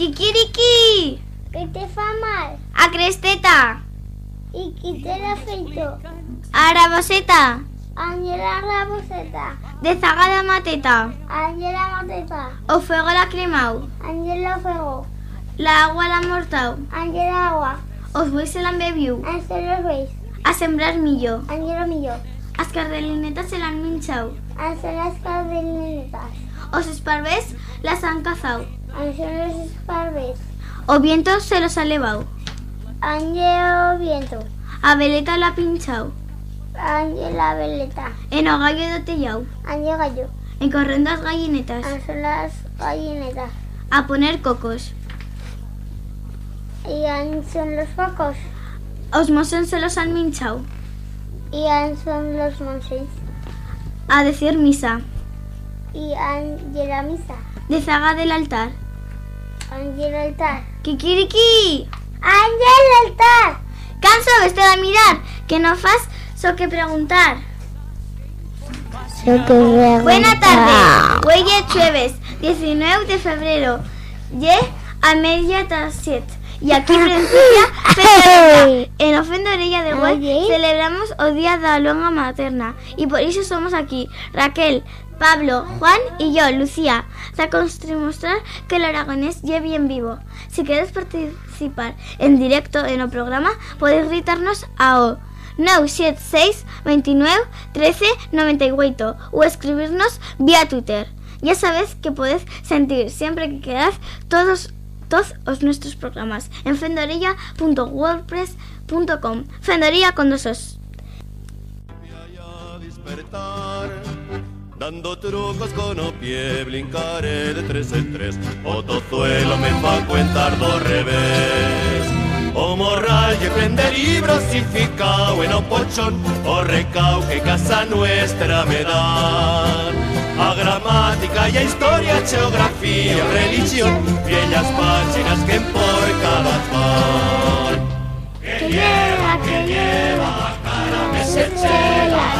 Quiquiriqui! Què te fa mal? A cresteta! I qui te l'ha fet? A raboseta! Àngela Raboseta. De zaga de mateta! Àngela Mateta. O fuego la cremau! Àngela Fuego. La agua la mortau! Àngela Agua. Os bois se l'han bebiu! Àngela Reis. A sembrar millor! Àngela Millor. As cardelinetas se l'han minxau! Àngela Escardelinetas. Os esparvers las han cazau! O viento se los ha levau! Àngela Viento. A veleta la pinchau! Àngela Veleta. En o gallo de tellau! Àngela Gallo. En corriendo as gallinetas! Àngela Gallinetas. A poner cocos! I en són los focos. Os mossos se los han minchau! I en són los monsells. A decir misa! I Àngela Missa. De zaga del altar! Àngela Altar. ¡Kikiriki! Àngela Altar. Canso de mirar, que no fas so que preguntar. Buena tarde, Huelle Chueves, 19 de febrero, ye a media tas 7. Y aquí Festa En Ofenda Orella de Oye. celebramos o Día da Longa Materna y por eso somos aquí, Raquel, Pablo, Juan y yo, Lucía, para mostrar que el aragonés lleve bien vivo. Si queréis participar en directo en el programa, podéis gritarnos a O 976 29 13 98 o escribirnos vía Twitter. Ya sabes que puedes sentir siempre que quieras todos todos os nuestros programas en fendorilla.wordpress.com Fendorilla con dos os. Dando trucos con o pie brincaré de tres en tres. O tozuelo me fa cuentar do revés. O morral lle prende libros y ficao en o pochón O recao que casa nuestra me dan A gramática y a historia, geografía, religión. Bellas páginas que por cada van Que lleva, que lleva. Se las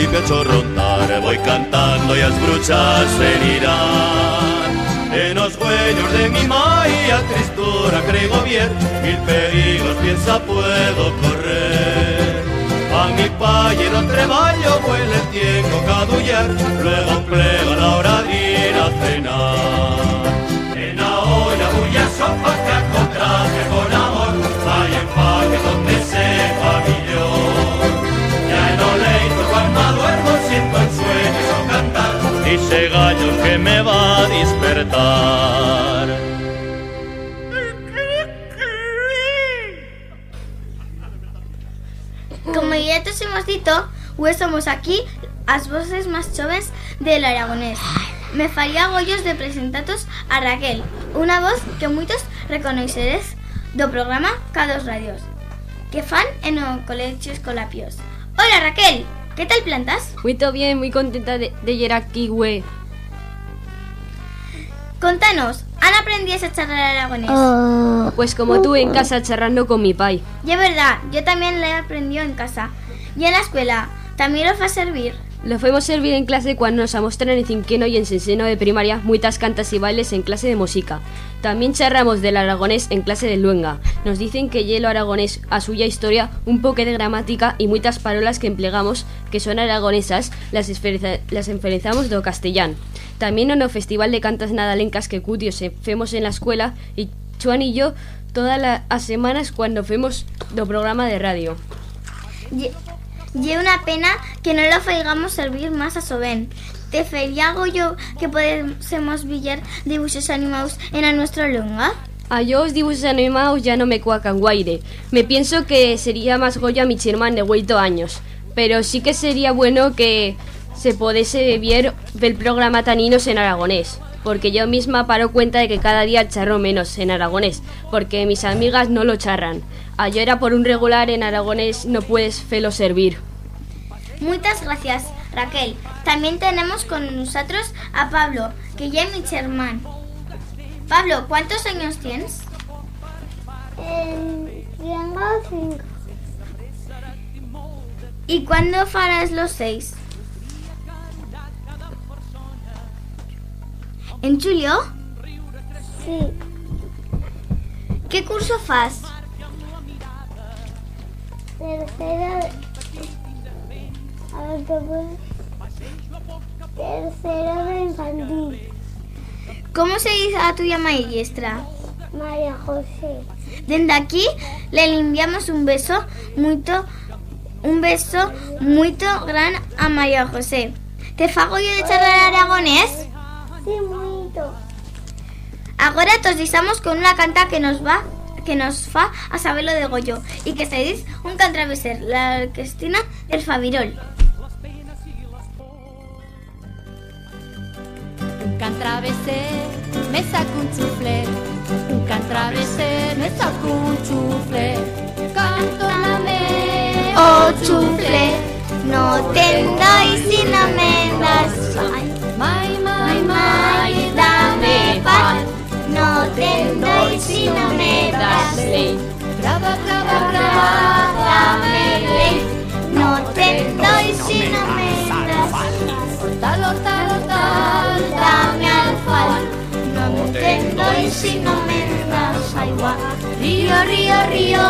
principio a chorrotar Voy cantando y as bruchas se irán En los huellos de mi maía tristura creo bien Mil peligros piensa puedo correr. A mi palle no treballo, huele tiempo cadullar, luego plega gallo que me va a despertar. Como ya te hemos dicho, hoy somos aquí las voces más jóvenes del aragonés. Me faría gollos de presentatos a Raquel, una voz que muchos reconoceréis do programa K2 Radios que fan en o Colegio Escolapios. Hola Raquel, ¿qué tal plantas? Muy todo bien, muy contenta de, de llegar aquí, güey. Contanos, ¿han aprendido a charlar aragonés? Oh. Pues como tú en casa charlando con mi pai. Y es verdad, yo también lo he aprendido en casa. Y en la escuela, ¿también lo fa servir? Lo fuimos servir en clase cuando nos amostran en cinqueno y en senseno de primaria muitas cantas y bailes en clase de música. También charramos del aragonés en clase de luenga. Nos dicen que hielo aragonés a suya historia, un poco de gramática y muitas parolas que emplegamos que son aragonesas las, las enferezamos do castellán. También no festival de cantas nadalencas que cutios femos en la escuela y Chuan y yo todas la- las semanas cuando fuimos do programa de radio. Y una pena que no lo faigamos servir más a Soben. Te feriago yo que podemos villar dibujos animados en a nuestra lunga. A yo os dibujos animados ya no me cuacan guaire. Me pienso que sería más Goya mi chirman de hueito años. Pero sí que sería bueno que se podese ver el programa Taninos en aragonés. Porque yo misma paro cuenta de que cada día charro menos en aragonés. Porque mis amigas no lo charran. A yo era por un regular en aragonés no puedes felo servir. Muchas gracias, Raquel. También tenemos con nosotros a Pablo, que ya es mi hermano. Pablo, ¿cuántos años tienes? Eh, tengo cinco. ¿Y cuándo farás los seis? ¿En julio? Sí. ¿Qué curso fas? Tercero. A ver. Tercero de infantil. ¿Cómo se dice a tu maestra? María José. Desde aquí le enviamos un beso muy un beso muy gran a María José. ¿Te fago yo de charlar aragonés? Sí, muito. Ahora os disamos con una canta que nos va que nos fa a saber lo de Goyo y que se dice un cantraveser, la orquestina del Fabirol. Un can travesser, me saco un chuflet. Un can travesser, me saco un chuflet. Cantóname, Oh chufle, no te doy si me das Mai, mai, dame pan, no te doy si no me das ley. Graba, graba, graba, Dame ley, no te doy si no me das Hortal, hortal, hortal, Dame alfal, no te doy si no me das agua. Río, río, río,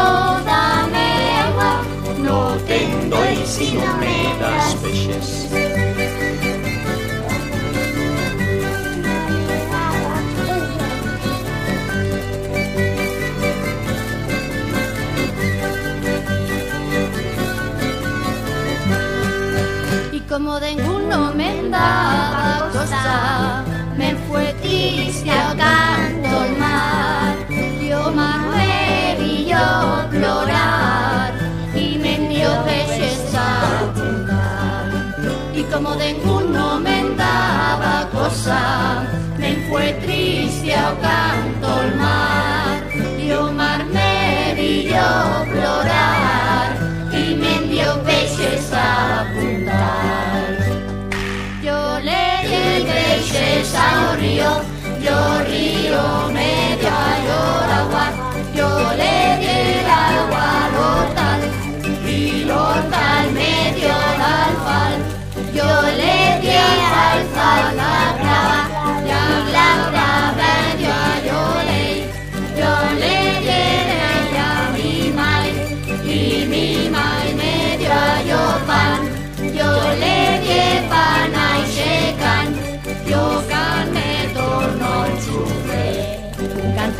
Dame agua, no te doy si no me das Y al canto el mar. Yo mar y yo plorar y me dio peces a apuntar. Yo le di peces a un río, yo río medio a agua, yo le di el agua al hortal y el hortal medio al alfal. Yo le di al alfal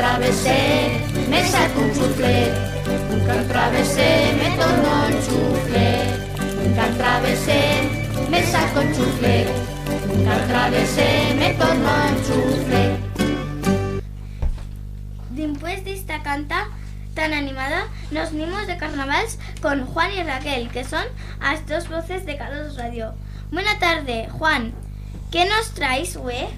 Un travesé, me saco un. Un can travesé, me torno el chufle. Un can travesé, me saco un. Un can travesé, me torno el chufle. Después de esta canta tan animada, nos unimos de carnavals con Juan y Raquel, que son las dos voces de Carlos Radio. Buena tarde, Juan. ¿Qué nos traes, güey?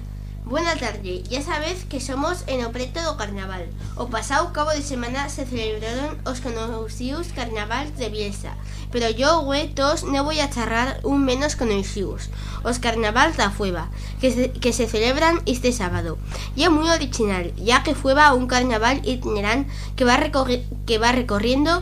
Buena tarde, ya sabes que somos en o do carnaval. O pasado cabo de semana se celebraron os conocidos carnavals de Bielsa, pero yo, güey, tos, no voy a charrar un menos conocidos. Os carnavals da Fueva, que se, que se celebran este sábado. Y es muy original, ya que Fueva un carnaval itinerante que va, que va recorriendo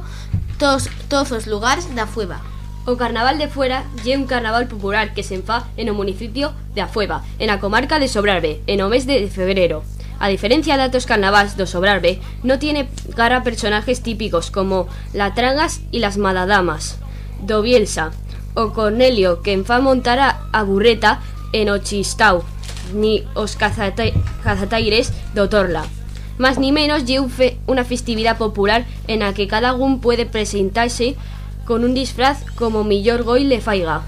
todos, todos os lugares da Fueva. O Carnaval de Fuera lle un carnaval popular que se enfa en o municipio de Afueva, en a comarca de Sobrarbe, en o mes de febrero. A diferencia de otros carnavals do Sobrarbe, no tiene cara a personajes típicos como la Trangas y las Madadamas, do Bielsa, o Cornelio que enfa montar a, burreta en o Chistau, ni os cazata cazataires do Torla. Más ni menos fe, una festividad popular en la que cada un puede presentarse con un disfraz como millor goi le faiga.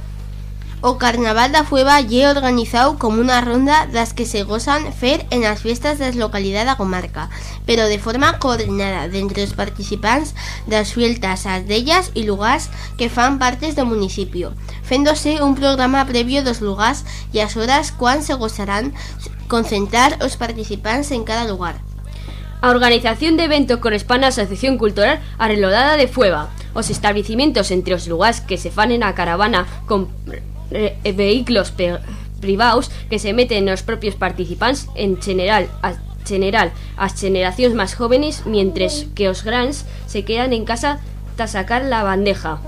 O Carnaval da Fueva lle organizado como una ronda das que se gozan fer en las fiestas das localidades da comarca, pero de forma coordinada entre os participantes das fiestas aldeas e lugares que fan partes do municipio, féndose un programa previo dos lugares e as horas cuán se gozarán concentrar os participantes en cada lugar. A organización de evento corresponde á Asociación Cultural Arrelodada de Fueva. Os establecimientos entre os lugares que se fan en a caravana con eh, vehículos pe- privados que se meten nos propios participantes en general a general as generacións máis jóvenes mientras que os grans se quedan en casa ta sacar la bandeja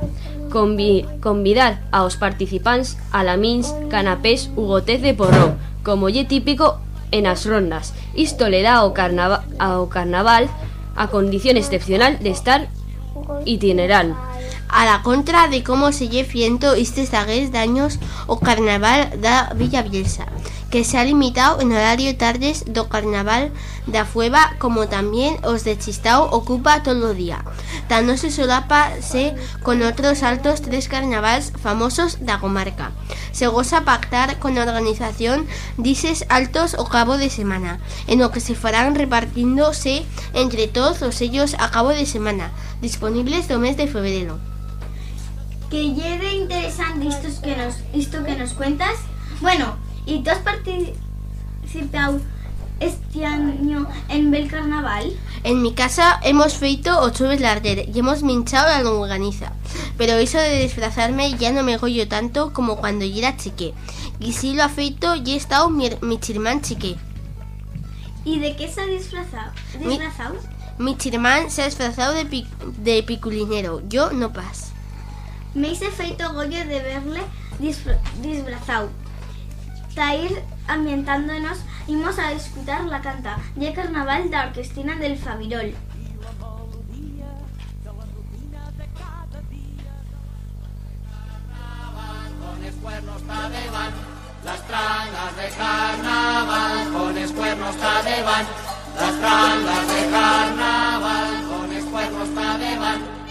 Convi convidar aos participantes a lamins, canapés u gotés de porró como lle típico en as rondas. Isto le dá ao, carnava ao carnaval a condición excepcional de estar itineral A la contra de cómo se lle fiento estes daños o carnaval da Villa Bielsa, que se ha limitado en horario tardes do carnaval da Fueva como también os de Chistao ocupa todo o día. Tan no se solapa con otros altos tres carnavals famosos da comarca. Se goza pactar con a organización dices altos o cabo de semana, en lo que se farán repartiéndose entre todos os sellos a cabo de semana, disponibles do mes de febrero. Que lleve interesante esto que nos, esto que nos cuentas. Bueno, ¿y tú has participado este año en Bel Carnaval? En mi casa hemos feito o chuves larder y hemos minchado la longaniza. Pero eso de disfrazarme ya no me goyo tanto como cuando yo era chique. Y si lo ha feito y he estado mi, mi chirmán chique. ¿Y de qué se ha disfrazado? Mi- ¿Disfrazado? Mi chirmán se ha disfrazado de, pi- de piculinero. Yo no pas. Me hice feito goyo de verle disfra- disfrazado ir ambientándonos, imos a escutar la canta de Carnaval da Orquestina del Fabirol. las tranas de carnaval, con escuernos tadeban, las tranas de carnaval, con escuernos tadeban.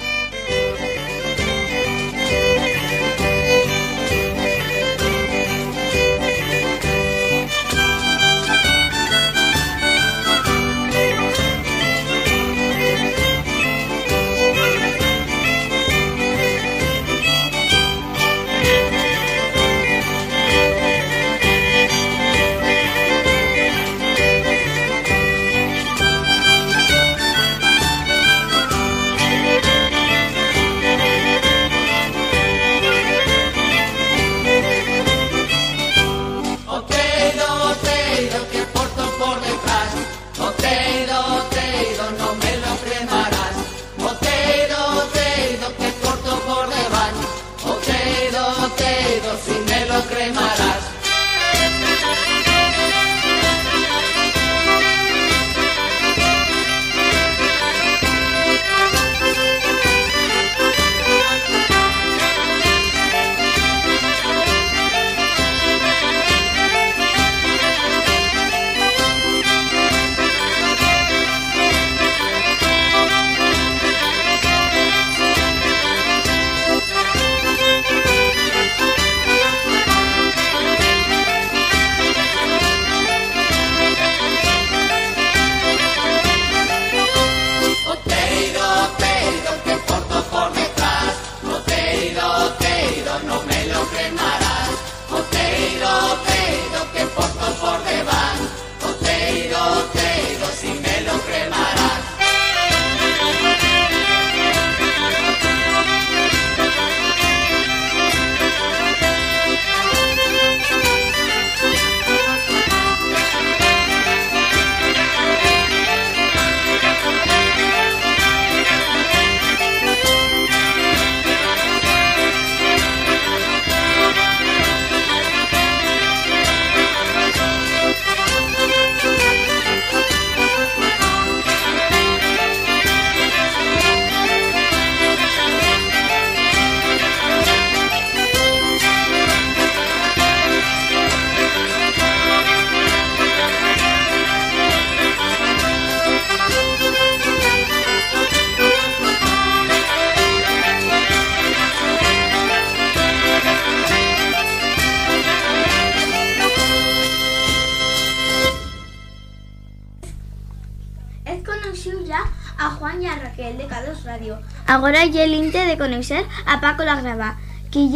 Conocer a Paco la grava, que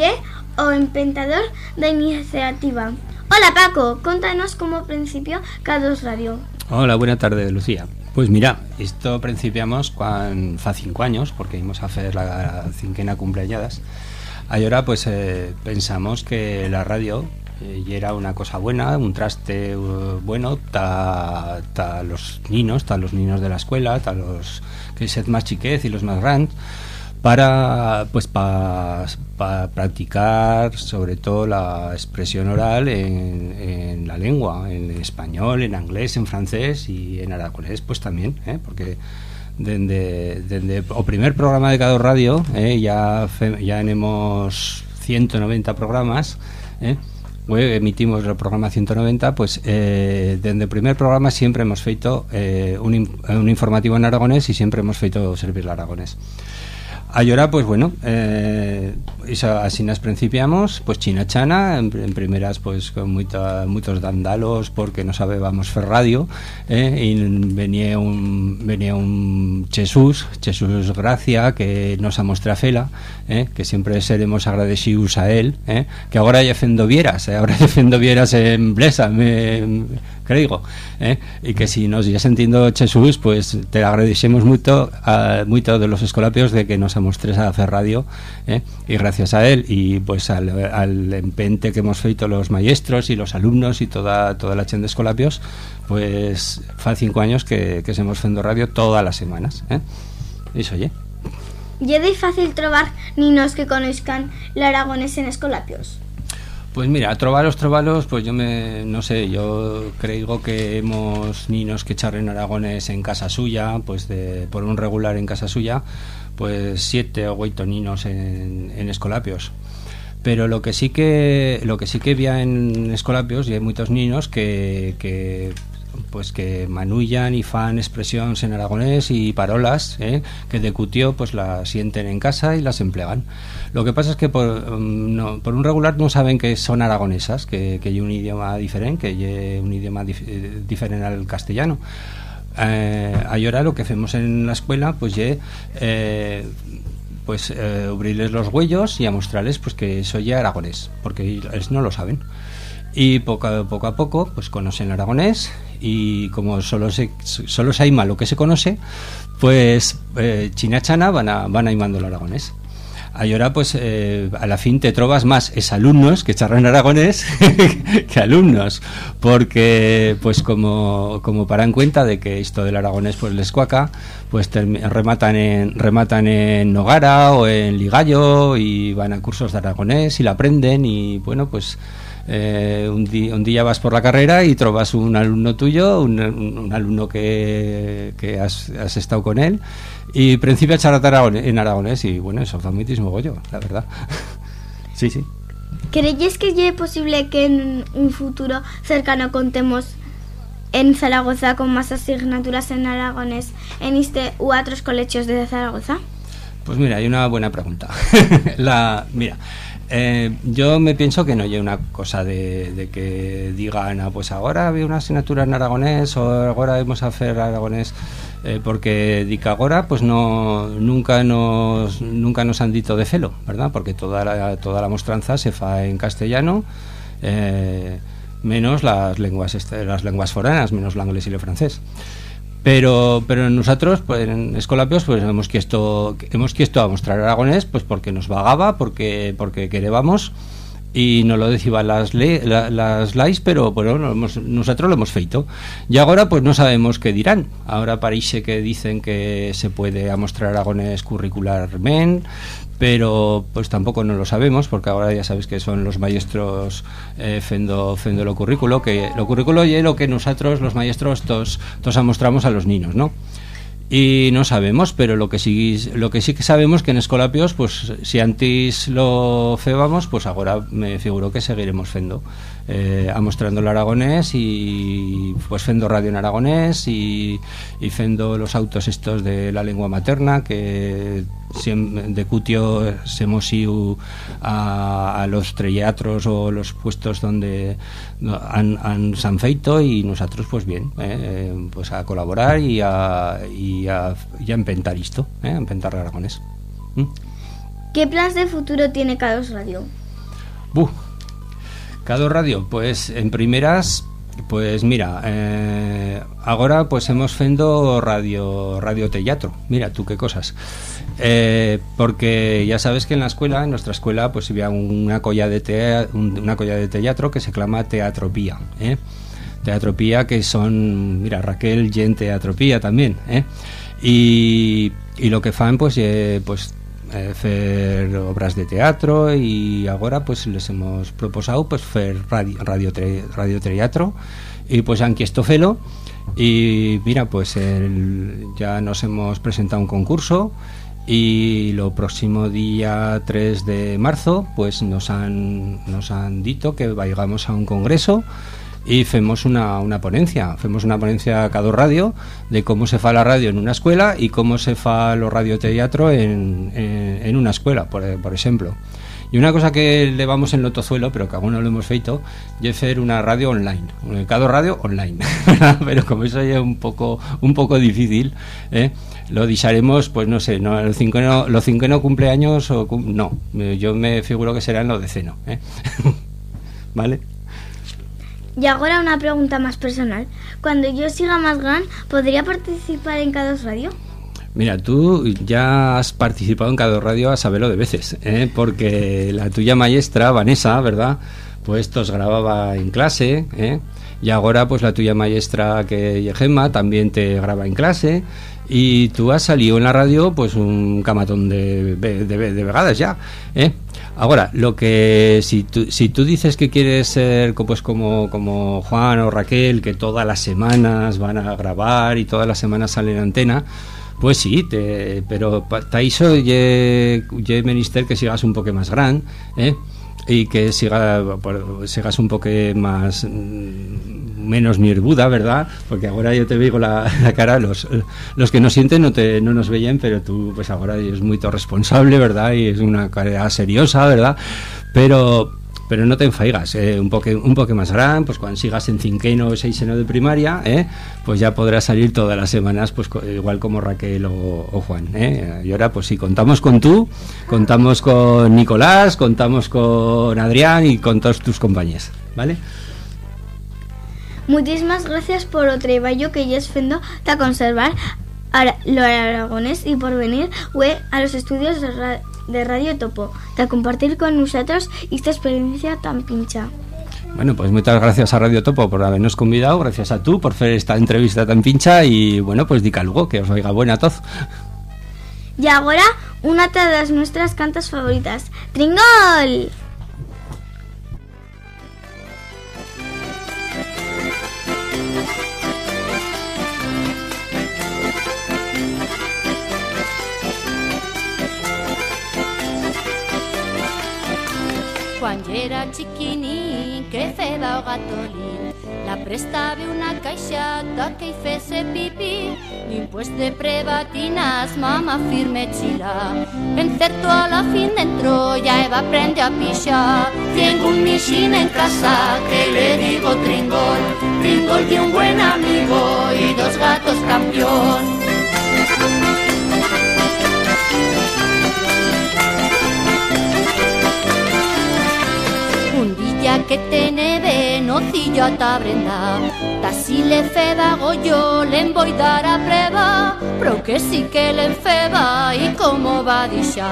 o empentador da iniciativa. Hola Paco, contanos como principio Cados Radio. Hola, buena tarde, Lucía. Pues mira, esto principiamos cuando fa cinco años, porque íbamos a hacer la cinquena cumpleañadas. Ahora pues eh, pensamos que la radio eh, era una cosa buena, un traste uh, bueno ta, ta los niños, ta los niños de la escuela, ta los que sed más chiquez y los más grandes para pues para practicar sobre todo la expresión oral en, la lengua, en español, en inglés, en francés y en aragonés pues también, ¿eh? porque desde o primer programa de cada radio ¿eh? ya ya tenemos 190 programas ¿eh? emitimos el programa 190 pues eh, desde el primer programa siempre hemos feito eh, un, un informativo en aragonés y siempre hemos feito servir el aragonés Ayora, pues bueno, eh, así nos principiamos, pues China Chana, en, en primeras pues con muita, muchos dandalos porque no sabíamos fer radio, eh, y venía un, venía un Jesús, Jesús Gracia, que nos ha mostrado fela, eh, que siempre seremos agradecidos a él, eh, que ahora ya fendovieras, eh, ahora ya fendovieras en Blesa, me, creo, eh, y que si nos ya entiendo Jesús, pues te agradecemos mucho, a, mucho de los escolapios de que nos mostres a hacer radio ¿eh? y gracias a él y pues al, al, empente que hemos feito los maestros y los alumnos y toda toda la chen de escolapios pues fa cinco años que, que hemos fendo radio todas las semanas ¿eh? eso oye ¿Y es fácil trobar niños que conozcan el aragonés en escolapios? Pues mira, trovalos, trovalos, pues yo me, no sé, yo creo que hemos niños que charren aragones en casa suya, pues de, por un regular en casa suya, pues siete o ocho niños en, en escolapios. Pero lo que sí que lo que sí que había en escolapios y hay muchos niños que, que pues que manullan y fan expresiones en aragonés y parolas ¿eh? que de cutió pues las sienten en casa y las emplean lo que pasa es que por, no, por un regular no saben que son aragonesas que, que hay un idioma diferente que hay un idioma dif diferente al castellano eh, ahora lo que hacemos en la escuela pues ye, eh, pues eh, abrirles los huellos y a mostrarles pues que soy aragonés porque ellos no lo saben y poco a poco, a poco pues conocen aragonés y como solo se solo se hay lo que se conoce pues eh, china chana van a van a imando el aragonés. Ahora pues eh, a la fin te trovas más es alumnos que charran aragonés que alumnos. Porque pues como como paran cuenta de que esto del aragonés pues les cuaca pues rematan en rematan en Nogara o en Ligallo y van a cursos de aragonés y la aprenden y bueno pues eh, un, di un, día vas por la carrera y trovas un alumno tuyo, un, un, un alumno que, que has, has, estado con él, y principio a charlar en aragonés, y bueno, eso fue muchísimo gollo, la verdad. sí, sí. ¿Creéis que es posible que en un futuro cercano contemos en Zaragoza con más asignaturas en aragonés en este u otros colegios de Zaragoza? Pues mira, hay una buena pregunta. la, mira, eh, yo me pienso que no hay una cosa de, que digan, ah, pues ahora había una asignatura en aragonés o ahora vamos a hacer aragonés, eh, porque dica ahora pues no nunca nos nunca nos han dicho de celo, ¿verdad? Porque toda la, toda la mostranza se fa en castellano, eh, menos las lenguas este, las lenguas foranas, menos el inglés y el francés pero pero nosotros pues en Escolapios pues hemos que esto hemos que esto a mostrar aragonés pues porque nos vagaba porque porque queríamos y no lo decían las la, las pero bueno nosotros lo hemos feito y ahora pues no sabemos qué dirán ahora parece que dicen que se puede mostrar aragonés curricularmente pero pues tampoco no lo sabemos porque ahora ya sabes que son los maestros eh, fendo, fendo lo currículo que lo currículo y lo que nosotros los maestros tos, tos mostramos a los niños ¿no? Y no sabemos pero lo que sí lo que sí que sabemos que en Escolapios pues si antes lo febamos pues ahora me figuro que seguiremos fendo eh, a mostrando el aragonés y pues fendo radio en aragonés y, y fendo los autos estos de la lengua materna que de Cutio hemos ido a, a los teatros o los puestos donde han, han se han feito y nosotros pues bien, eh, pues a colaborar y a, y a, y a empentar esto, eh, a empentar Aragonés. ¿Mm? ¿Qué plans de futuro tiene Cados Radio? Buh. Cado Radio, pues en primeras, pues mira, eh, ahora pues hemos fendo radio radio teatro. Mira tú qué cosas. Eh, porque ya sabes que en la escuela, en nuestra escuela, pues había una colla de un- una colla de teatro que se llama Teatropía, ¿eh? Teatropía que son, mira, Raquel y en Teatropía también, ¿eh? Y, y lo que fan pues eh, pues eh, fer obras de teatro y ahora pues les hemos proposado pues fer radio radio, radio teatro. Y pues han esto felo y mira pues el- ya nos hemos presentado un concurso y lo próximo día 3 de marzo pues nos han nos han dicho que vayamos a un congreso y hacemos una, una ponencia, hacemos una ponencia cada radio de cómo se fa la radio en una escuela y cómo se fa lo radioteatro en, en, una escuela, por, por ejemplo. Y una cosa que le vamos en lotozuelo, pero que aún no lo hemos feito, es hacer una radio online, un cada radio online. pero como eso ya es un poco, un poco difícil, ¿eh? lo disharemos, pues no sé, no, los cinco no, los cinco no cumpleaños o no, eh, yo me figuro que serán los deceno, ¿eh? ¿vale? Y ahora una pregunta más personal. Cuando yo siga más gran, ¿podría participar en Cados Radio? Mira, tú ya has participado en cada radio a saberlo de veces, ¿eh? porque la tuya maestra, Vanessa, ¿verdad? Pues os grababa en clase, ¿eh? y ahora pues la tuya maestra que Gemma también te graba en clase, y tú has salido en la radio pues un camatón de, de, de, vegadas ya, ¿eh? Ahora, lo que si tú, si tú dices que quieres ser pues como, como Juan o Raquel, que todas las semanas van a grabar y todas las semanas salen en antena, pues sí, te, pero para eso ye, ye menester que sigas un poco más gran, ¿eh? Y que siga, sigas un poco más mm, menos mirbuda, ¿verdad? Porque ahora yo te veo la, la cara, los, los que nos sienten no, te, no nos veían, pero tú pues ahora es muy responsable, ¿verdad? Y es una cara seriosa, ¿verdad? Pero pero no te enfaigas, eh, un poco un poco más gran, pues cuando sigas en cinqueno o seiseno de primaria, eh, pues ya podrás salir todas las semanas, pues igual como Raquel o, Juan. eh. Y ahora, pues sí, contamos con tú, contamos con Nicolás, contamos con Adrián y con todos tus compañeros, ¿vale? Muchísimas gracias por o trabajo que ellos fendo para conservar ara- lo aragonés y por venir a los estudios de, ra- de Radio Topo, para compartir con nosotros esta experiencia tan pincha. Bueno, pues muchas gracias a Radio Topo por habernos convidado, gracias a tú por hacer esta entrevista tan pincha y bueno, pues dica luego que os oiga buena toz. Y ahora, una de las nuestras cantas favoritas, Tringol. Quan jo era chiquiní, que feba o gatolín, la prestava una caixata que hi fese pipí, i pues de prebatinas, mamá firme chila. Encerto a la fin dentro, ya Eva aprende a pixar. Tengo un michín en casa que le digo Tringol, Tringol y un buen amigo y dos gatos campeón. Le voy dar a prueba Pero que sí que le enfeba y como va dixá.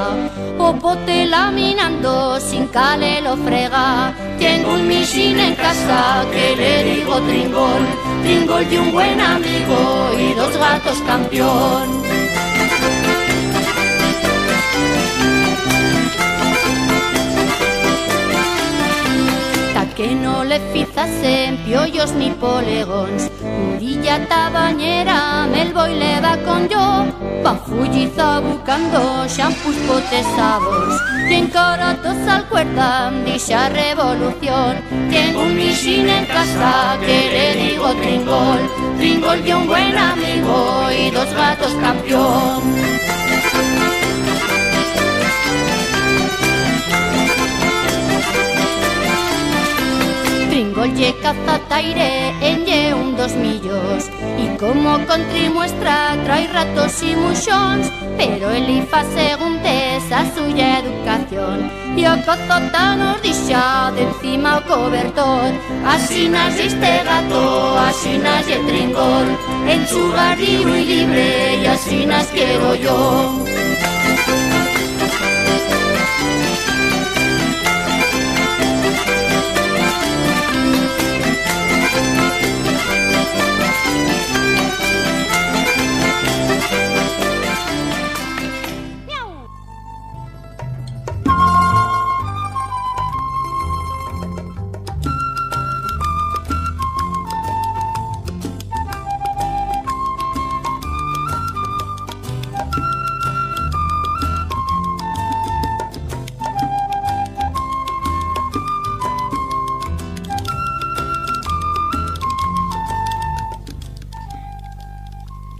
O pote laminando sin cale lo frega. Tengo un michín en casa que le digo Tringol. Tringol y un buen amigo y dos gatos campeón que no le fizasen piollos ni polégons. Murilla tabañera, le va con yo, pa fulliza bucando xampus potesavos. Quien corotos al cuerda, dixa revolución, tengo un mixín en casa, que le digo tringol, tringol y un buen amigo y dos gatos campeón. Ye cazataire en ye un dos millos. Y como country muestra trae ratos y muchons. Pero el IFA según esa suya educación. Y o cozota nos de encima o cobertor. Así naciste gato, así nace tringol En su barrio y libre y así nas quiero yo.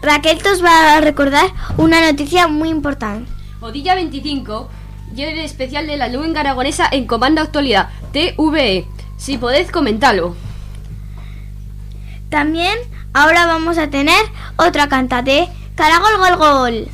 Raquel os va a recordar una noticia muy importante. Odilla 25 y el especial de la lengua aragonesa en Comando Actualidad, TVE. Si podéis, comentalo. También ahora vamos a tener otra canta de Caragol Gol Gol.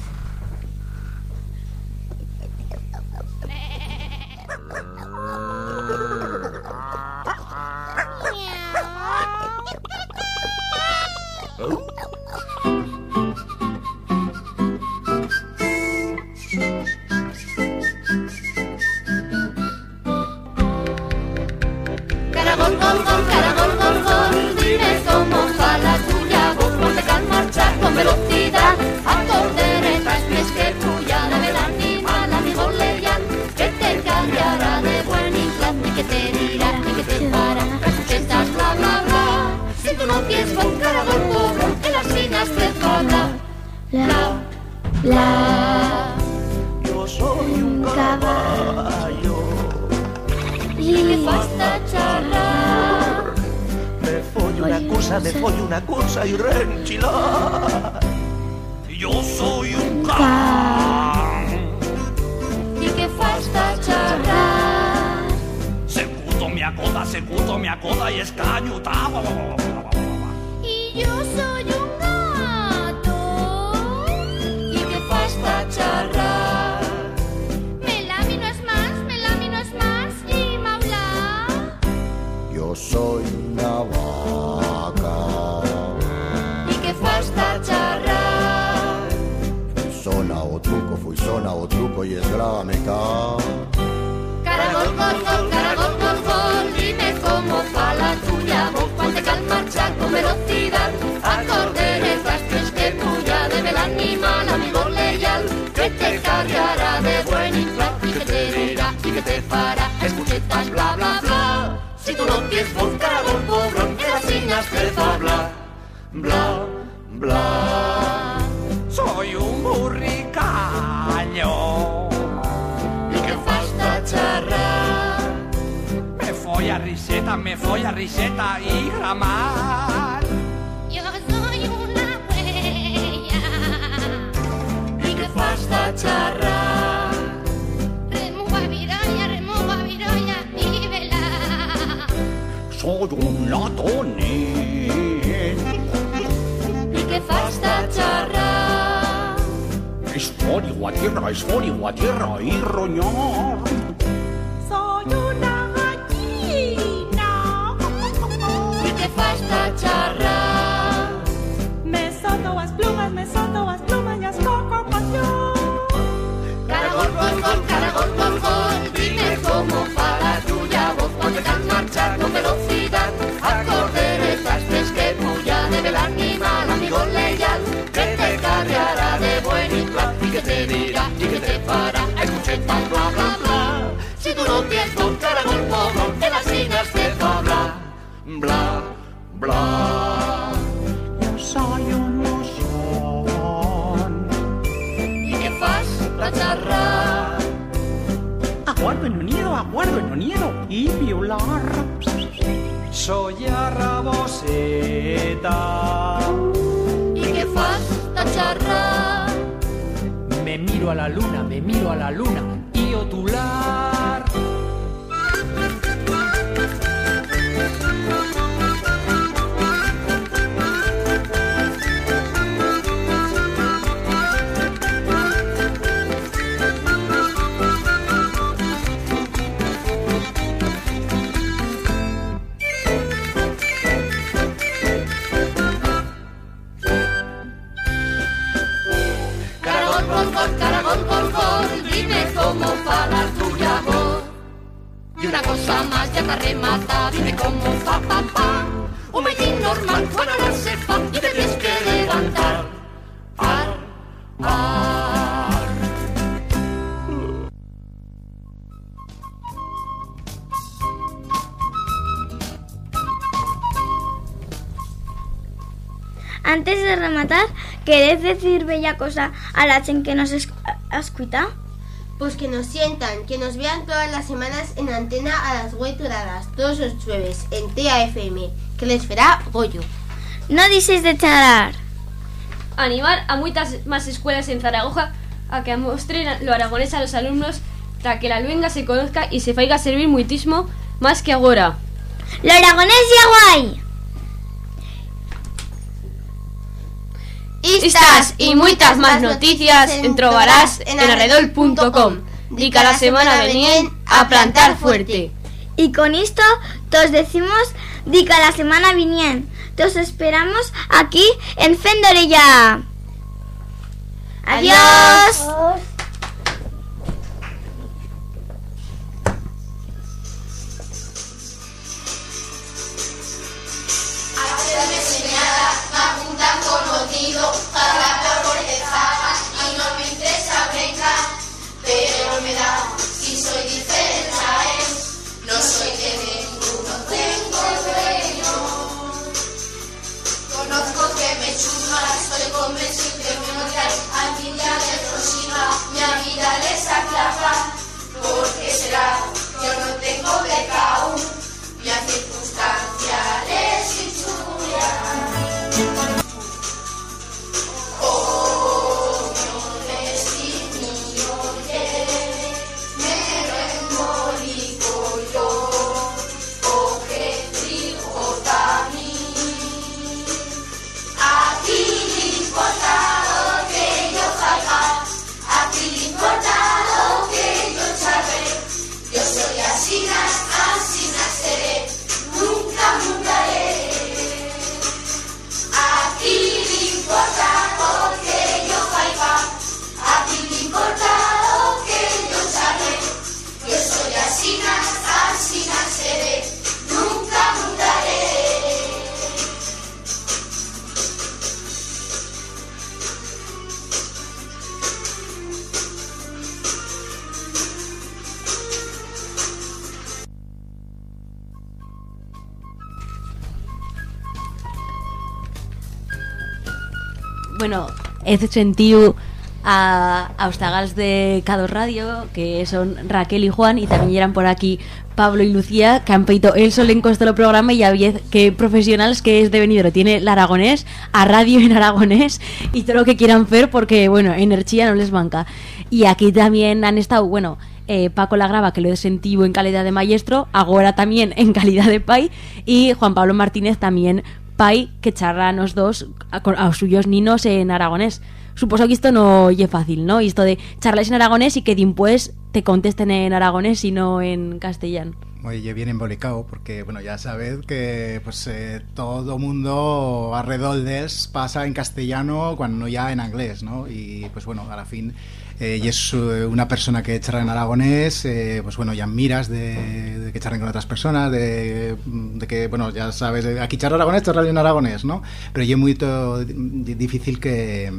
escoria en la tierra y roñar. soy Raboseta. y qué fas de xerrar? Me miro a la luna, me miro a la luna i otular. Una cosa más ya te remata, dime cómo fa, pa, pa. Un baitín normal, no se fa, y te tienes que levantar. Ar, ar. Antes de rematar, ¿querés decir bella cosa a la gente que nos es- escucha? Pues que nos sientan, que nos vean todas las semanas en antena a las doradas, todos los jueves, en TAFM, que les verá Goyo. No dices de charar. Animar a muchas más escuelas en Zaragoza a que mostren lo aragonés a los alumnos para que la luenga se conozca y se faiga servir muitísimo más que ahora. ¡Lo aragonés ya guay! Estas y muchas más noticias en trobarás en arredol.com. Y cada semana venien a plantar fuerte. Y con esto, todos decimos, dica la semana vinien. Todos esperamos aquí en Fendorella. Adiós. Al finía de próxima mi amiga les aclaja, porque será yo no tengo beca aún. Bueno, he sentido a, a os tagals de Cado Radio, que son Raquel y Juan, y también eran por aquí Pablo y Lucía, que han peito el sol en costo del programa y había que profesionales que es de venidero. Tiene el aragonés, a radio en aragonés y todo lo que quieran hacer porque, bueno, energía no les banca. Y aquí también han estado, bueno, eh, Paco Lagrava, que lo he sentido en calidad de maestro, ahora también en calidad de pai, y Juan Pablo Martínez también pai, que charran los dos a, a os suyos ninos en aragonés. Suposo que esto no es fácil, ¿no? Esto de charlar en aragonés y que después te contesten en aragonés y no en castellano. Oye, bien embolicado, porque bueno, ya sabed que pues eh, todo mundo alrededor de pasa en castellano cuando ya en inglés, ¿no? Y pues bueno, a la fin, eh, y es eh, una persona que charla en aragonés, eh, pues bueno, ya miras de, que charlen con otras personas, de, que, bueno, ya sabes, aquí charla aragonés, charla en aragonés, ¿no? Pero y es muy difícil que,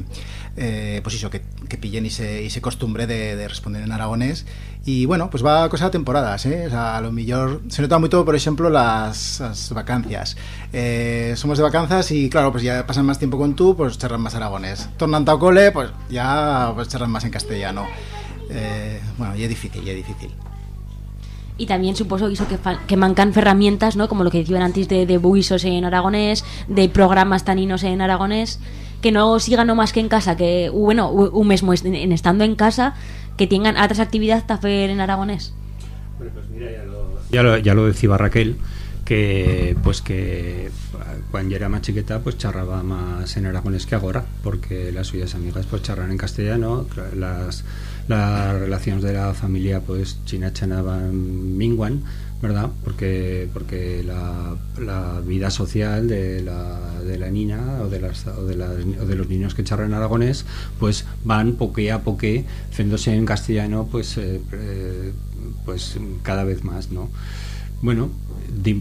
eh, pues eso, que, que pillen y se, y se costumbre de, de responder en aragonés. Y bueno, pues va a cosa de temporadas, ¿eh? O sea, a lo mejor se nota mucho, por ejemplo, las, las vacancias. Eh, somos de vacanzas y claro, pues ya pasan más tiempo con tú, pues charlan más aragonés. Tornan a cole, pues ya pues charlan más en castellano. Eh, bueno, y es difícil, y es difícil. Y también suposo que, que, mancan herramientas, ¿no? Como lo que decían antes de, de buisos en aragonés, de programas taninos en aragonés, que no sigan no más que en casa, que, bueno, un mismo en estando en casa, que tengan otras actividades para hacer en aragonés. Ya lo, ya lo decía Raquel, que pues que cuando yo era más chiquita pues charraba más en aragonés que ahora, porque las suyas amigas pues charran en castellano, las, las relaciones de la familia pues china chanaban minguan, ¿verdad? Porque, porque la, la vida social de la, de la niña o de, las, o, de las- o de los niños que charran aragonés, pues van poque a poque, haciéndose en castellano, pues, eh, eh, pues cada vez más, ¿no? Bueno,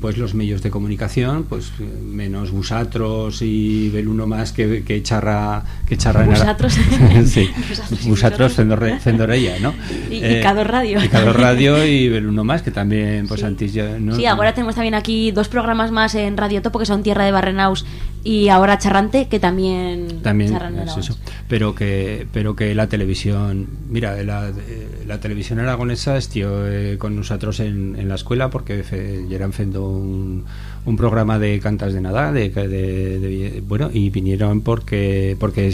pues los medios de comunicación, pues eh, menos vosotros y vel uno más que, que charra que charra en ara- Vosotros. sí, vosotros vosotros. Fendorre- Fendorella, ¿no? Y- y Cador Radio. Y Cador Radio y vel uno más que también pues antes ya, ¿no? Sí, ahora tenemos también aquí dos programas más en Radio Topo que son Tierra de Barrenaus y ahora Charrante que también, también es eso. pero que pero que la televisión mira la, eh, la televisión aragonesa estuvo eh, con nosotros en, en la escuela porque fe, eran haciendo un, un programa de cantas de Nadal de, de- de- bueno y vinieron porque porque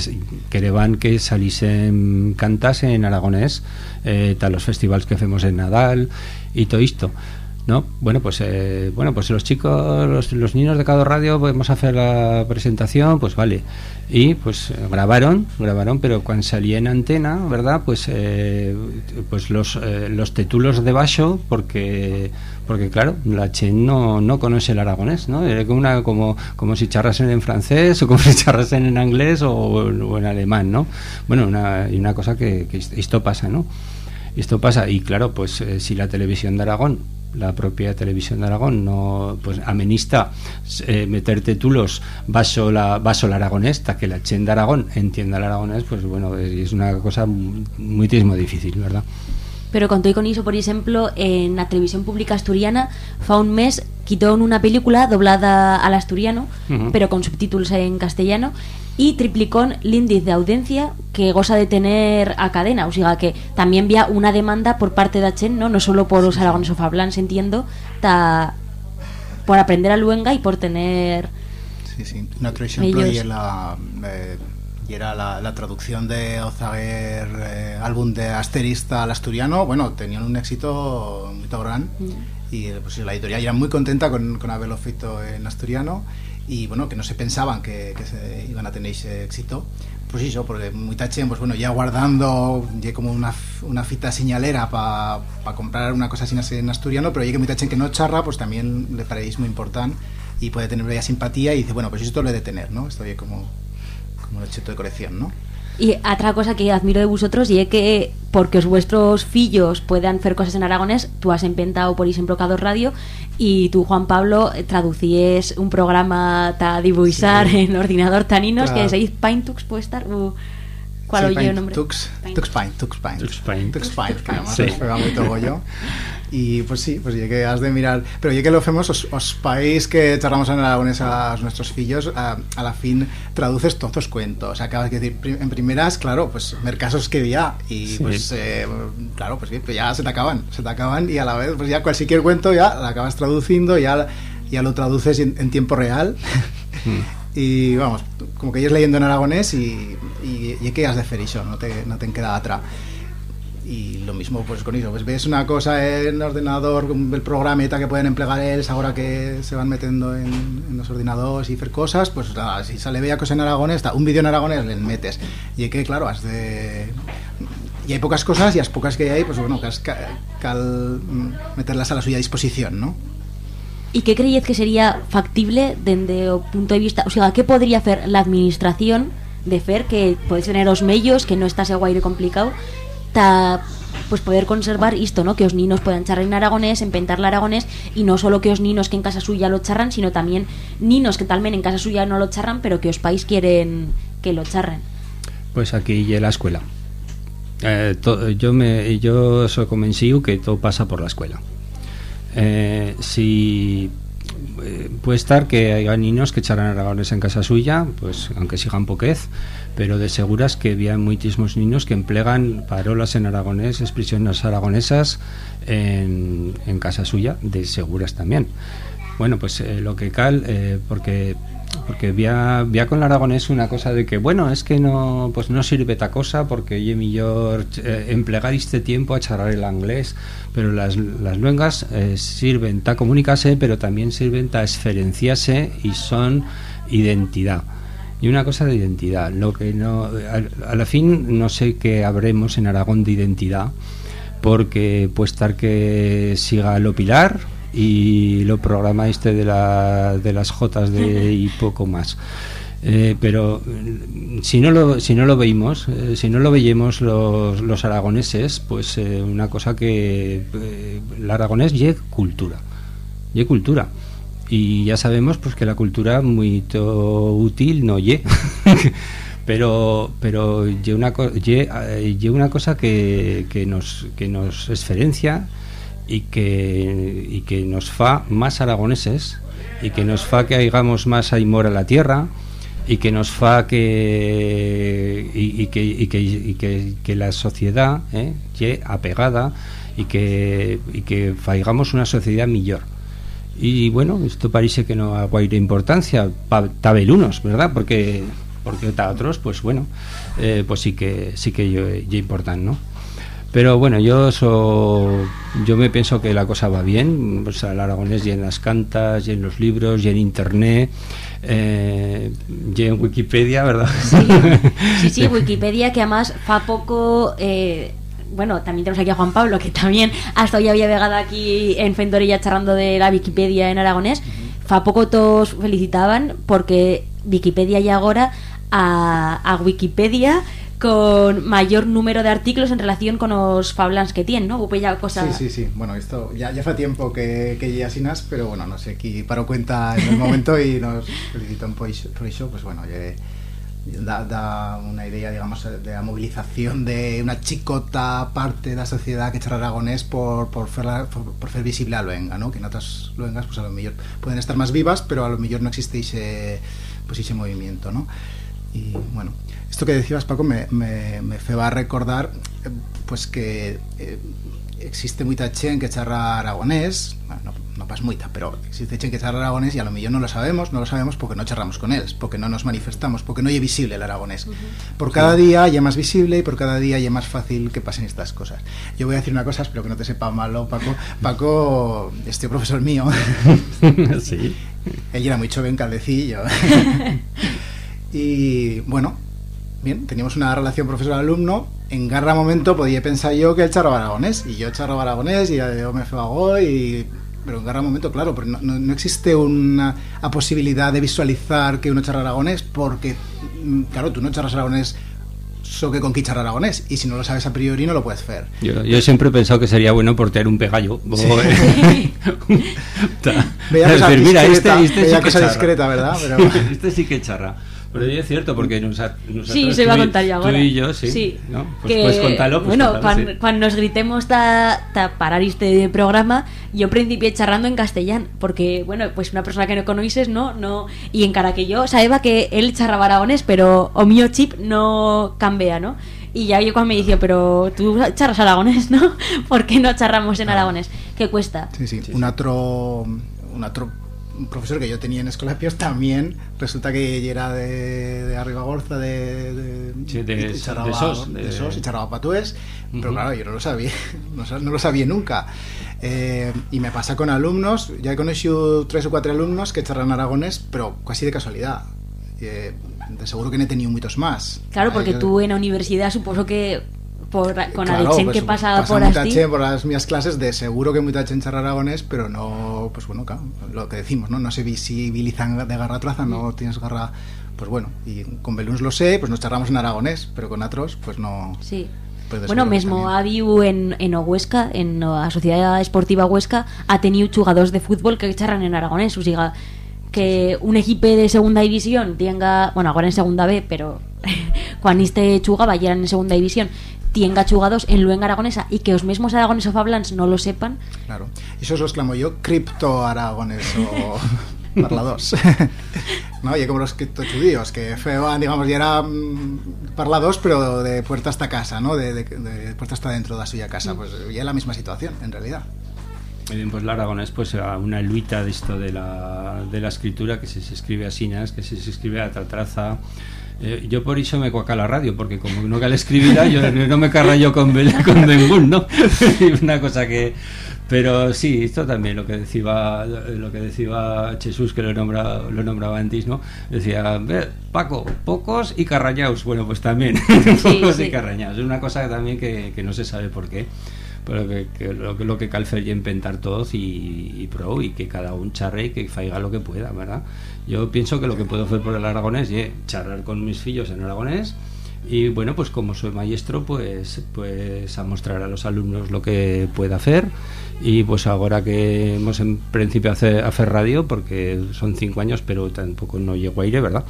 querían que saliesen cantas en aragonés eh, tal los festivales que hacemos en Nadal y todo esto ¿no? Bueno, pues eh, bueno, pues los chicos, los, los niños de cada radio podemos hacer la presentación, pues vale. Y pues eh, grabaron, grabaron, pero cuando salía en antena, ¿verdad? Pues eh, pues los eh, los títulos de bajo porque porque claro, la Chen no, no conoce el aragonés, ¿no? Era como una como como si charrasen en francés o como si charrasen en inglés o, en alemán, ¿no? Bueno, una, y una cosa que, que esto pasa, ¿no? Esto pasa y claro, pues eh, si la televisión de Aragón, la propia televisión de Aragón no pues amenista eh, meter títulos baso la baso el aragonés, hasta que la chen de Aragón entienda el aragonés, pues bueno, es, una cosa muy difícil, ¿verdad? Pero con todo y con eso, por ejemplo, en la televisión pública asturiana, fa un mes quitaron una película doblada al asturiano, pero con subtítulos en castellano, y triplicó el índice de audiencia que goza de tener a cadena. O sea que también había una demanda por parte de Achen, ¿no? No solo por los aragones o fablans, entiendo, ta- por aprender a luenga y por tener... Sí, sí. Un otro ejemplo Ellos- y, la, eh, y era la, la traducción de Ozaguer, eh, álbum de Asterista al asturiano. Bueno, tenían un éxito muy gran y pues, la editorial era muy contenta con, con haberlo feito en asturiano y bueno, que no se pensaban que, que se iban a tener ese éxito. Pues eso, porque muy tachen, pues bueno, ya guardando, ya como una, una fita señalera para comprar una cosa así en asturiano, pero ya que muy tachen que no charra, pues también le parece muy importante y puede tener ya simpatía y dice, bueno, pues esto lo he de tener, ¿no? Esto ya como, como el cheto de colección, ¿no? Y otra cosa que admiro de vosotros y es que porque os vuestros fillos puedan hacer cosas en aragonés, tú has inventado, por ejemplo, Cador Radio y tú, Juan Pablo, eh, traducíes un programa ta dibuixar Sí. en ordenador taninos Claro. que se dice Paintux, puede estar... Uh, ¿Cuál Sí, oye el nombre? Tux, Tuxpaint, Tuxpaint. Tuxpaint. Tuxpaint, que además Sí. muy todo yo. Y pues sí, pues ya que has de mirar. Pero ya que lo hacemos, os, os país que charlamos en aragonés a nuestros fillos, a, a la fin traduces todos los cuentos. Acabas de decir, en primeras, claro, pues mercasos que había. Y Sí. pues, eh, claro, pues bien, pues ya se te acaban, se te acaban. Y a la vez, pues ya cualquier cuento ya lo acabas traduciendo, ya, ya lo traduces en, en tiempo real. y vamos, como que ellos leyendo en aragonés y, y, y que has de eso, no te, no te queda atrás. Y lo mismo pues con eso, pues ves una cosa en el ordenador, el tal que pueden emplear ellos ahora que se van metiendo en, los ordenadores y hacer cosas, pues si sale bella cosa en aragonés, está un vídeo en aragonés le metes. Y que claro, has de... Y hay pocas cosas y las pocas que hay, pues bueno, que has ca- cal mm, meterlas a la suya disposición, ¿no? ¿Y qué creéis que sería factible desde o punto de vista, o sea, qué podría hacer la administración de fer que podéis tener los medios, que no está ese guaire complicado, pues poder conservar esto, ¿no? Que los niños puedan charrar en aragonés, empentar el aragonés y no solo que los niños que en casa suya lo charran, sino también niños que talmente en casa suya no lo charran, pero que os país quieren que lo charren. Pues aquí la escuela. Eh, yo me yo soy convencido que todo pasa por la escuela. Eh, si eh, puede estar que haya niños que echaran aragones en casa suya, pues aunque sigan poquez, pero de seguras que había muchísimos niños que emplean parolas en aragonés, expresiones aragonesas en, en casa suya, de seguras también. Bueno, pues eh, lo que cal, eh, porque porque vía, vía con el aragonés una cosa de que bueno es que no pues no sirve esta cosa porque oye mejor eh, emplear este tiempo a charlar el inglés pero las, las luengas eh, sirven para comunicarse pero también sirven para exferenciarse y son identidad y una cosa de identidad lo que no a, a la fin no sé qué habremos en Aragón de identidad porque puede estar que siga lo pilar y lo programa este de, la, de las Jotas de y poco más. Eh, pero si no lo si no lo veimos eh, si no lo veíamos los, los aragoneses pues eh, una cosa que el aragonés y cultura y cultura y ya sabemos pues que la cultura muy útil no ye. Pero pero ye una eh, ye una cosa que, que nos que nos diferencia y que y que nos fa más aragoneses y que nos fa que haigamos más aimor a la tierra y que nos fa que y, y que, y que, y que, la sociedad eh, apegada y que y que faigamos una sociedad mejor y bueno, esto parece que no ha guaire importancia tabelunos, ¿verdad? Porque porque otros, pues bueno, eh, pues sí que sí que yo, yo importan, ¿no? Pero bueno, yo so, yo me pienso que la cosa va bien, pues al aragonés y en las cantas, y en los libros, y en internet, eh, y en Wikipedia, ¿verdad? Sí, sí, Wikipedia, que además fa poco. eh, bueno, también tenemos aquí a Juan Pablo, que también hasta hoy había llegado aquí en Fendorilla charlando de la Wikipedia en aragonés. Fa poco todos felicitaban porque Wikipedia ya ahora a, a Wikipedia con mayor número de artículos en relación con los fablans que tienen, ¿no? Hubo ya cosa... Sí, sí, sí. Bueno, esto ya, ya fa tiempo que, que ya asinas, pero bueno, no sé, aquí paro cuenta en el momento y nos felicitan por iso, pues bueno, ye- da, da una idea, digamos, de la movilización de una chicota parte de la sociedad que charra aragonés por, por, por, por visible a luenga, ¿no? Que en otras luengas, pues a lo mejor pueden estar más vivas, pero a lo mejor no existe ese, pues ese movimiento, ¿no? Y bueno, esto que decías, Paco, me, me, me fe va a recordar eh, pues que eh, existe mucha chen que charra aragonés, bueno, no, no pas mucha, pero existe chen que charra aragonés y a lo mejor no lo sabemos, no lo sabemos porque no charramos con él, porque no nos manifestamos, porque no es visible el aragonés. Por cada día ya más visible y por cada día ya más fácil que pasen estas cosas. Yo voy a decir una cosa, espero que no te sepa malo, Paco. Paco, este profesor mío, sí. él era muy joven, caldecillo. y bueno, bien, teníamos una relación profesor-alumno. En garra momento podía pensar yo que él charraba aragonés, y yo charraba aragonés, y yo me fue y pero en garra momento, claro, pero no, no, no existe una a posibilidad de visualizar que uno charra aragonés, porque, mm, claro, tú no charras aragonés so que con qui charrar aragonés, y si no lo sabes a priori no lo puedes hacer. Yo, yo siempre he pensado que sería bueno por tener un pegallo. Sí. Cosa decir, mira, discreta, este, este sí que cosa charra. discreta, ¿verdad? Pero- este sí que charra. Pero es cierto, porque nos, ha- nosotros, Sí, se va a tú y- contar yo ahora. Tú y yo, sí. ¿no? Pues, Que, pues contalo, pues bueno, contalo, cuando, sí. cuando nos gritemos ta, ta parar este programa, yo principié charrando en castellano, porque, bueno, pues una persona que no conoces, ¿no? no Y en cara que yo sabía que él charraba aragonés, pero o mío chip no cambia, ¿no? Y ya yo cuando me decía, pero tú charras aragonés, ¿no? ¿Por qué no charramos en aragonés? ¿Qué cuesta? Sí, sí. Un otro, un otro profesor que yo tenía en Escolapios también resulta que era de, de Arribagorza, de, de, Sí, de- y charraba- de SOS, de de- SOS, y charraba patués, pero Ujú. claro, yo no lo sabía, no, no lo sabía nunca. Eh, y me pasa con alumnos, ya he conocido tres o cuatro alumnos que charran aragonés, pero casi de casualidad. Eh, de seguro que no he tenido muchos más. Claro, porque Eh, tú en la universidad supongo que por, con Claro, la pues, que pasa pasa por así... por las mías clases, de seguro que mucha chen charra aragonés, pero no, pues bueno, claro, lo que decimos, ¿no? No se visibilizan de garra traza, no tienes garra, pues bueno, y con Beluns lo sé, pues nos charramos en aragonés, pero con otros, pues no. Sí. pues Bueno, mesmo también. ha habido en, en o Huesca, en la Sociedad Esportiva Huesca, ha tenido jugadores de fútbol que charran en aragonés, o sea, que un equipo de segunda división tenga, bueno, ahora en segunda B, pero cuando este chugaba ya en segunda división, tenga chugados en luenga aragonesa y que los mismos aragonesos fablans no lo sepan, Claro. Eso os lo exclamo yo, cripto aragones o parlados. ¿No? Y como los criptojudíos, que feban, digamos, ya eran parlados, pero de puerta hasta casa, ¿no? De, de- de puerta hasta dentro de la suya casa. Pues ya es la misma situación, en realidad. Muy bien, pues el aragonés, pues una luita de esto de la, de la escritura que se, se escribe así, que se, se escribe a tratraza. Eh, yo por eso me cuaca la radio, porque como no cal escribirá, yo no- me carra yo con, con ningún, ¿no? una cosa que... Pero sí, esto también lo que decía lo que decía Jesús que lo nombra, lo nombraba antes, ¿no? Decía, "Ve, Paco, pocos y carrañaos. Bueno, pues también, pocos sí. y carrañaos. Es una cosa también que, que no se sabe por qué però que, que lo, lo que cal fer i inventar tot y, y prou y que cada un charre y que faiga lo que pueda, ¿verdad? Yo pienso que lo que puedo hacer por el aragonés es charlar con mis fillos en aragonés y bueno, pues como soy maestro, pues, pues a mostrar a los alumnos lo que pueda hacer y pues ahora que hemos en principio hacer, hacer radio, porque son cinco años, pero tampoco no llego a ir, ¿verdad?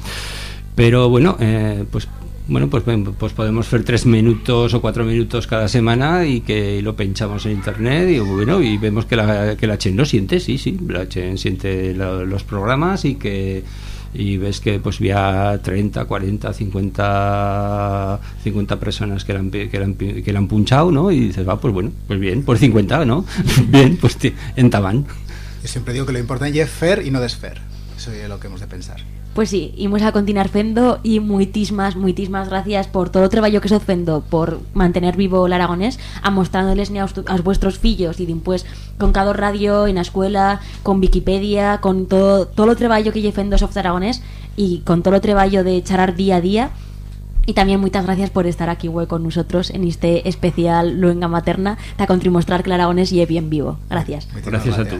Pero bueno, eh, pues bueno, pues, ven, pues podemos hacer tres minutos o cuatro minutos cada semana y que lo pinchamos en internet y bueno, y vemos que la, que la Chen lo siente, sí, sí, la Chen siente lo- los programas y que y ves que pues había 30, 40, 50 50 personas que la han, que la que la han punchado, ¿no? Y dices, va, pues bueno, pues bien, por 50, ¿no? bien, pues en Tabán. Yo siempre digo que lo importante es fer y no desfer. Eso es lo que hemos de pensar. Pues sí, imos a continuar fendo y muitísimas, muitísimas gracias por todo o traballo que sos fendo por mantener vivo el aragonés, amostrándoles ni aos, aos vuestros fillos y dimpués con cada radio, en la escuela, con Wikipedia, con todo todo o traballo que lle fendo soft aragonés y con todo o traballo de charar día a día y también muchas gracias por estar aquí güey, con nosotros en este especial Luenga Materna para contrimostrar que el aragonés lle bien vivo. Gracias. Gracias a tú.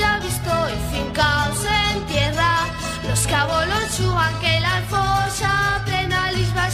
Ya visto y fincaos en tierra. Los cabos los chugan que la alfosa plena lisba